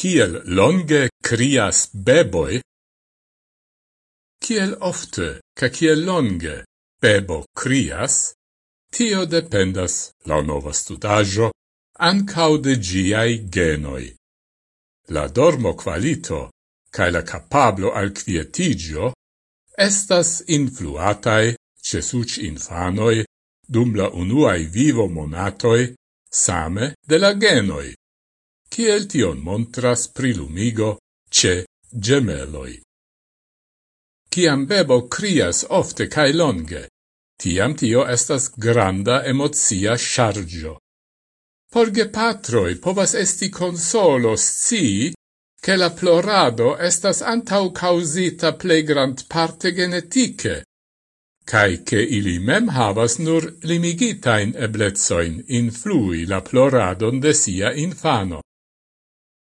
Kiel longe crias beboi? Kiel ofte, ca kiel longe bebo crias, tio dependas, la nova studaggio, ancau de giai genoi. La dormo qualito, ca la capablo al quietigio, estas influatae cesuc infanoi dum la unuae vivo monatoi same de la genoi kiel tion montras prilumigo ce gemeloi. Ciam bebo crias ofte cae longe, tiam tio estas granda emozia chargio. Porge patroi povas esti consolo sci che la plorado estas antau causita plei grand parte genetike, cae che ili mem havas nur limigitain eblezoin influi la ploradon de sia infano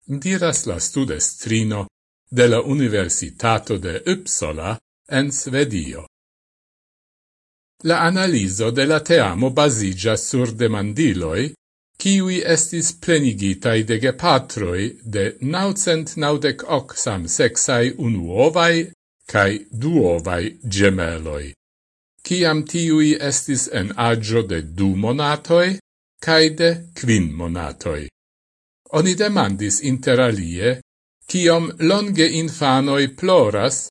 diras la studestrino de la Universitato de Uppsala en Svedio. La analiso de la teamo basigia sur demandiloi, kiwi estis plenigitai de gepatroi de naucent naudec hoc samsexai unuovai cae duovai gemeloi. Ciam tiui estis en agio de du monatoi, cae de quin monatoi. Oni demandis interalie, kiom longe infanoi ploras,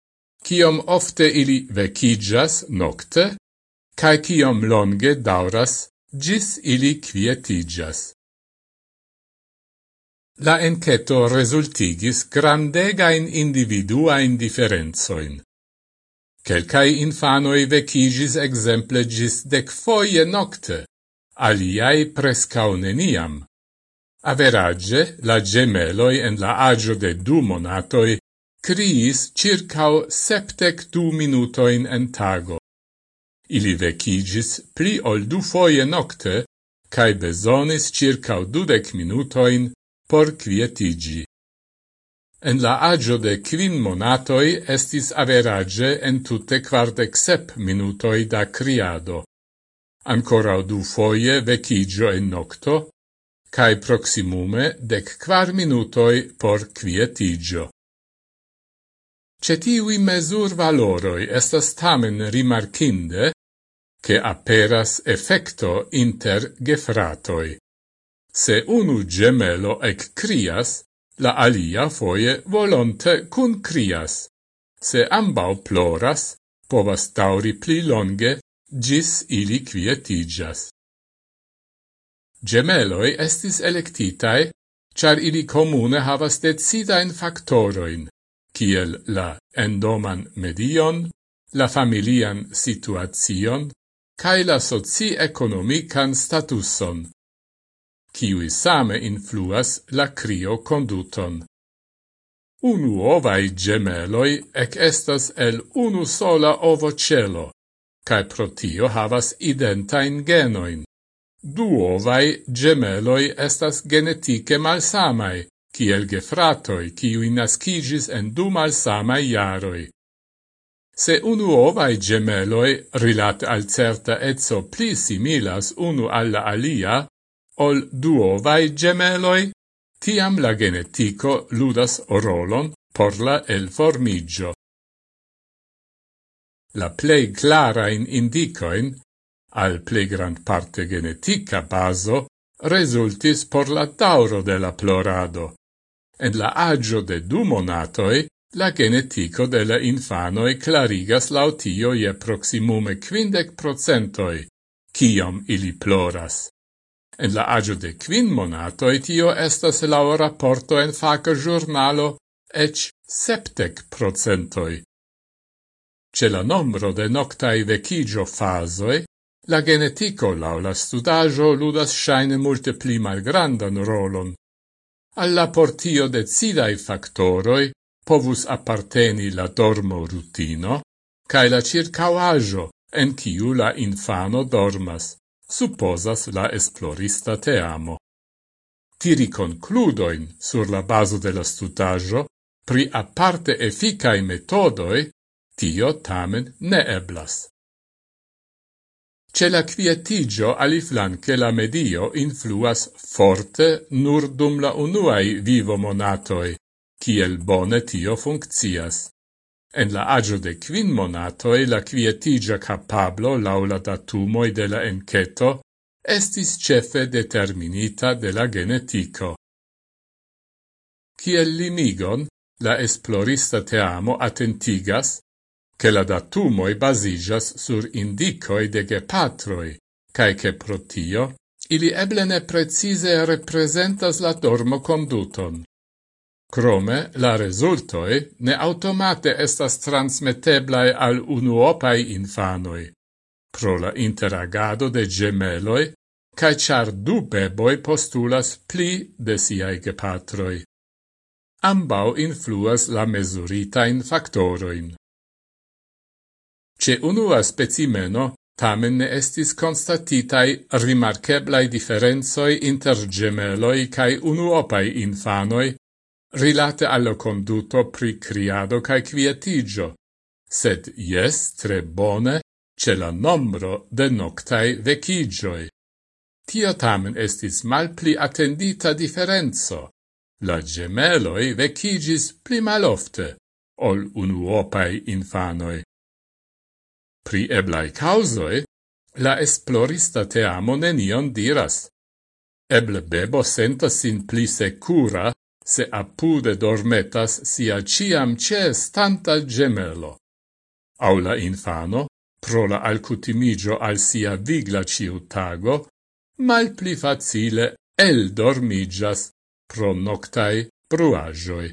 kiom ofte ili vecigas nocte, cae kiom longe dauras gis ili quietigas. La enceto resultigis grandegain individuain differenzoin. Quelcae infanoi vecigis exemple gis dec foie nocte, aliai prescauneniam. Average, la gemeloi en la agio de du monatoi criis circau septec du minutoin en tago. Ili vecigis pli ol du foie nocte, cae besonis circau dudec minutoin por quietigi. En la agio de quin monatoi estis average en tutte quardec sep minutoi da criado. Ancora du foie vecigio en nocto, cae proximume dec quar minutoi por quietigio. Cetiui mesur valoroi estas tamen rimarcinde che aperas effecto inter gefratoi. Se unu gemelo ec crias, la alia foie volonte cun crias. Se ambau ploras, povas tauri pli longe, gis ili quietigas. Gemeloi estis electitae, char ili comune havas decidain factoroin, kiel la endoman medion, la familian situacion, cae la soci-economican statuson, kiui same influas la crio conduton. Unu ovai gemeloi ec estas el unu sola ovocelo, cae protio havas identain genoin duovai gemeloi estas genetike malsamai, kiel gefratoi, kiui nascigis en du malsamai jaroi. Se unuovai gemeloi rilat al certa etso pli similas unu alla alia, ol duovai gemeloi, tiam la genetico ludas rolon por la el formigio. La plei clarain indicoin al pli grand parte genetica baso, resultis por la tauro de la plorado. En la agio de du monatoi, la genetico de la infanoi clarigas lautio je proximume quindec procentoi, ciom ili ploras. En la agio de quin monatoi tio estas lau rapporto en faca giornalo ec septec procentoi. Ce la nombro de noctai vecigio fasoi, La genetico lau la studajo ludas shaine multe pli malgrandan rolon. Alla portio de cidai factoroi povus apparteni la dormo rutino cae la circauajo en ciu la infano dormas, supposas la esplorista teamo. Tiri concludoin sur la baso de la studajo pri aparte efficai metodoi, tio tamen ne eblas. Ce la quietigio aliflanque la medio influas forte nur dum la unuai vivo monatoi, ciel bone tio funccias. En la agio de quin monatoi la quietigia capablo laula datumoi de la enceto estis cefe determinita de la genetico. Ciel limigon, la esplorista teamo attentigas che la datumoi basigas sur indicoi de gepatroi, cae che protio ili eble ne precise representas la dormo conduton. Crome, la resultoi ne automate estas transmetteblai al unuopai infanoi, pro la interagado de gemeloi, cae char du beboi postulas pli de siai gepatroi. Ambau influas la mesuritain factoroin. Ce unua specimeno tamen ne estis constatitai rimarkeblai differenzoi inter gemeloi cae unuopai infanoi rilate allo conduto pri criado cae quietigio, sed jes tre bone ce la nombro de noctai vecigioi. Tio tamen estis malpli attendita differenzo. La gemeloi vecigis pli malofte, ol unuopai infanoi. Pri eblai causoi, la esplorista te amo nenion diras. Eble bebo sentas sin pli secura se apude dormetas sia ciam ce stanta gemelo. Au la infano, pro la alcutimigio al sia vigla ciutago, mal pli facile el dormigas pro noctai bruagioi.